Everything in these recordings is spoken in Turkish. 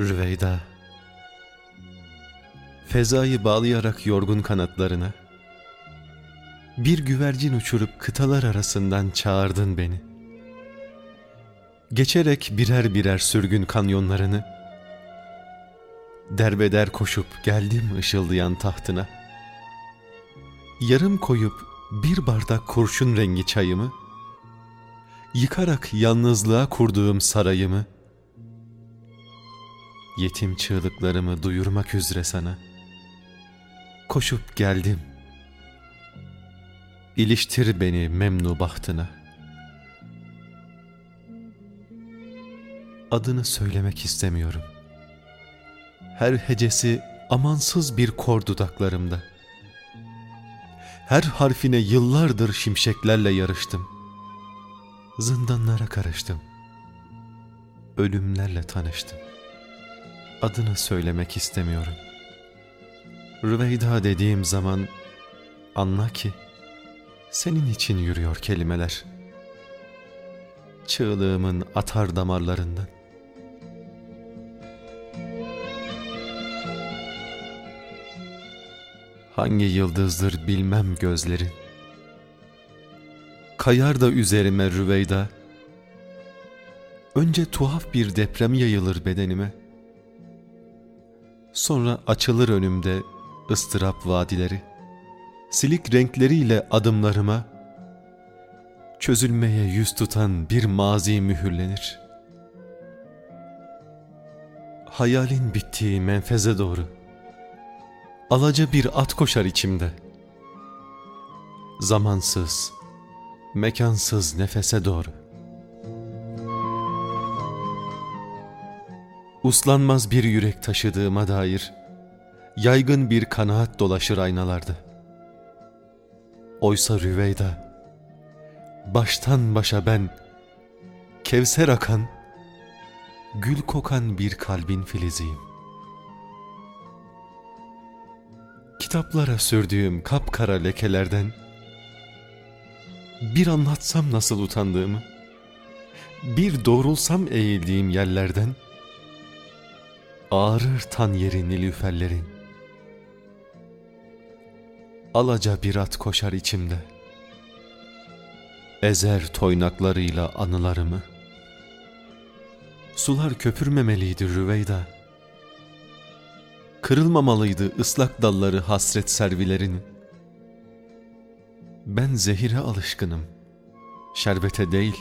Rüveyda. Fezayı bağlayarak yorgun kanatlarına Bir güvercin uçurup kıtalar arasından çağırdın beni. Geçerek birer birer sürgün kanyonlarını Derbeder koşup geldim ışıldayan tahtına. Yarım koyup bir bardak kurşun rengi çayımı Yıkarak yalnızlığa kurduğum sarayımı Yetim çığlıklarımı duyurmak üzere sana. Koşup geldim. İliştir beni memnu bahtına. Adını söylemek istemiyorum. Her hecesi amansız bir kor dudaklarımda. Her harfine yıllardır şimşeklerle yarıştım. Zindanlara karıştım. Ölümlerle tanıştım adını söylemek istemiyorum. Rüveyda dediğim zaman anla ki senin için yürüyor kelimeler. Çığlığımın atar damarlarından. Hangi yıldızdır bilmem gözlerin. Kayar da üzerime Rüveyda. Önce tuhaf bir deprem yayılır bedenime.'' Sonra açılır önümde ıstırap vadileri. Silik renkleriyle adımlarıma çözülmeye yüz tutan bir mazi mühürlenir. Hayalin bittiği menfeze doğru. Alaca bir at koşar içimde. Zamansız, mekansız nefese doğru. Uslanmaz bir yürek taşıdığıma dair yaygın bir kanaat dolaşır aynalarda. Oysa Rüveyda, baştan başa ben, kevser akan, gül kokan bir kalbin filiziyim. Kitaplara sürdüğüm kapkara lekelerden, bir anlatsam nasıl utandığımı, bir doğrulsam eğildiğim yerlerden, Ağrır tan yeri nilüferlerin. Alaca bir at koşar içimde. Ezer toynaklarıyla anılarımı. Sular köpürmemeliydi Rüveyda. Kırılmamalıydı ıslak dalları hasret servilerin. Ben zehire alışkınım, şerbete değil.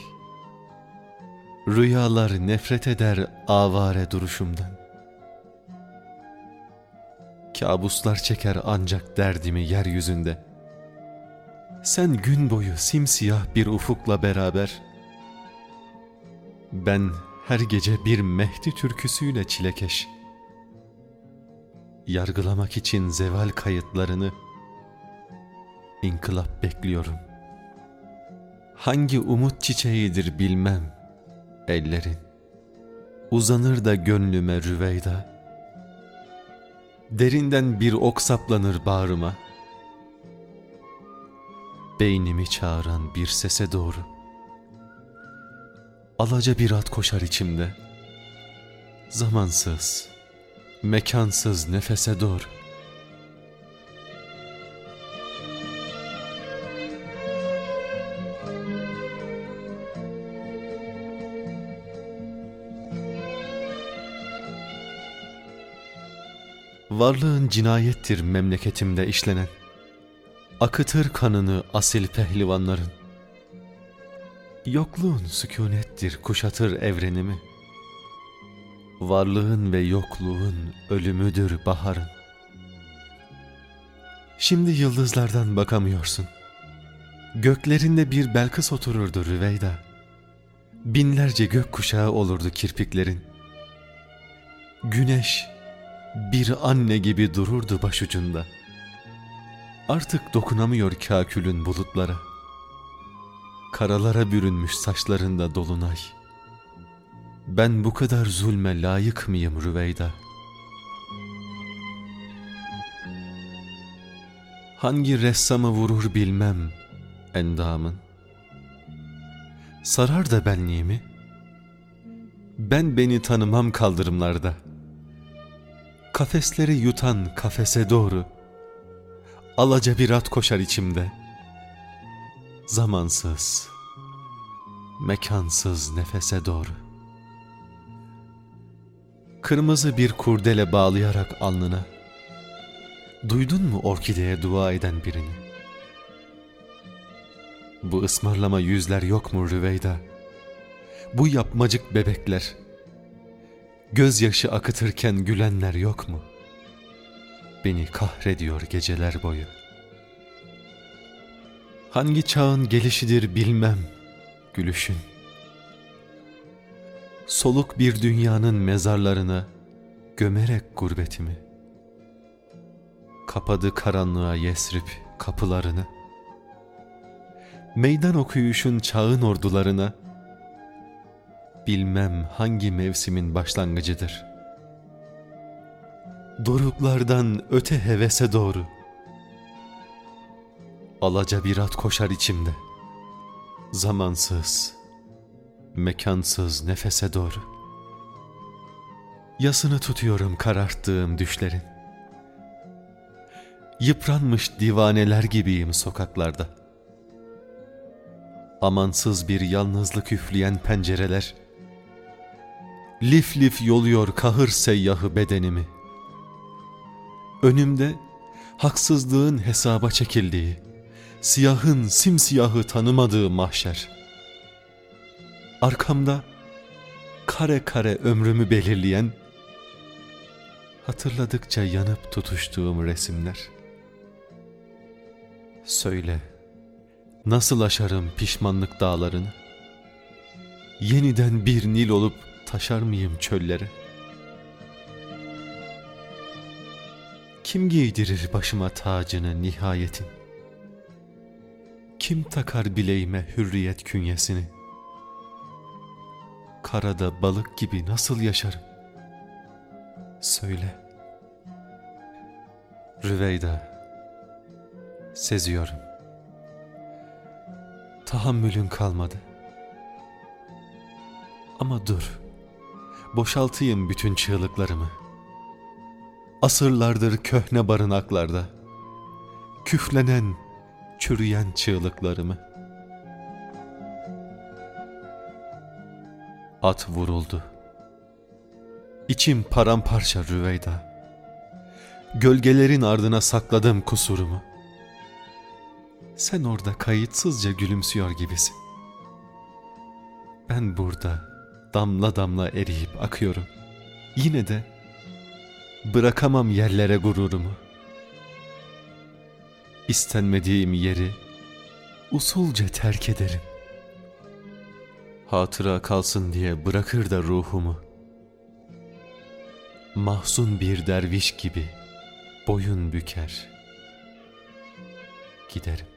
Rüyalar nefret eder avare duruşumdan. Kabuslar çeker ancak derdimi yeryüzünde. Sen gün boyu simsiyah bir ufukla beraber. Ben her gece bir Mehdi türküsüyle çilekeş. Yargılamak için zeval kayıtlarını inkılap bekliyorum. Hangi umut çiçeğidir bilmem ellerin. Uzanır da gönlüme rüveyda.'' Derinden bir ok saplanır bağrıma. Beynimi çağıran bir sese doğru. Alaca bir at koşar içimde. Zamansız, mekansız nefese doğru. Varlığın cinayettir memleketimde işlenen. Akıtır kanını asil pehlivanların. Yokluğun sükunettir kuşatır evrenimi. Varlığın ve yokluğun ölümüdür baharın. Şimdi yıldızlardan bakamıyorsun. Göklerinde bir Belkıs otururdu Rüveyda. Binlerce gök kuşağı olurdu kirpiklerin. Güneş bir anne gibi dururdu başucunda. Artık dokunamıyor kakülün bulutlara. Karalara bürünmüş saçlarında dolunay. Ben bu kadar zulme layık mıyım Rüveyda? Hangi ressamı vurur bilmem endamın. Sarar da benliğimi. Ben beni tanımam kaldırımlarda.'' Kafesleri yutan kafese doğru alaca bir at koşar içimde. Zamansız, mekansız nefese doğru. Kırmızı bir kurdele bağlayarak alnına. Duydun mu orkideye dua eden birini? Bu ısmarlama yüzler yok mu Rüveyda? Bu yapmacık bebekler, gözyaşı akıtırken gülenler yok mu? Beni kahrediyor geceler boyu. Hangi çağın gelişidir bilmem gülüşün. Soluk bir dünyanın mezarlarına gömerek gurbetimi. Kapadı karanlığa Yesrib kapılarını. Meydan okuyuşun çağın ordularına bilmem hangi mevsimin başlangıcıdır. Doruklardan öte hevese doğru alaca bir at koşar içimde. Zamansız, mekansız nefese doğru. Yasını tutuyorum kararttığım düşlerin. Yıpranmış divaneler gibiyim sokaklarda. Amansız bir yalnızlık üfleyen pencereler, Lif lif yoluyor kahır seyyahı bedenimi. Önümde haksızlığın hesaba çekildiği, siyahın simsiyahı tanımadığı mahşer. Arkamda kare kare ömrümü belirleyen, hatırladıkça yanıp tutuştuğum resimler. Söyle, nasıl aşarım pişmanlık dağlarını? Yeniden bir Nil olup taşar mıyım çöllere? Kim giydirir başıma tacını nihayetin? Kim takar bileğime hürriyet künyesini? Karada balık gibi nasıl yaşarım? Söyle. Rüveyda, seziyorum. Tahammülün kalmadı. Ama dur boşaltayım bütün çığlıklarımı. Asırlardır köhne barınaklarda, küflenen, çürüyen çığlıklarımı. At vuruldu. İçim paramparça Rüveyda. Gölgelerin ardına sakladım kusurumu. Sen orada kayıtsızca gülümsüyor gibisin. Ben burada damla damla eriyip akıyorum. Yine de bırakamam yerlere gururumu. İstenmediğim yeri usulca terk ederim. Hatıra kalsın diye bırakır da ruhumu. Mahzun bir derviş gibi boyun büker. Giderim.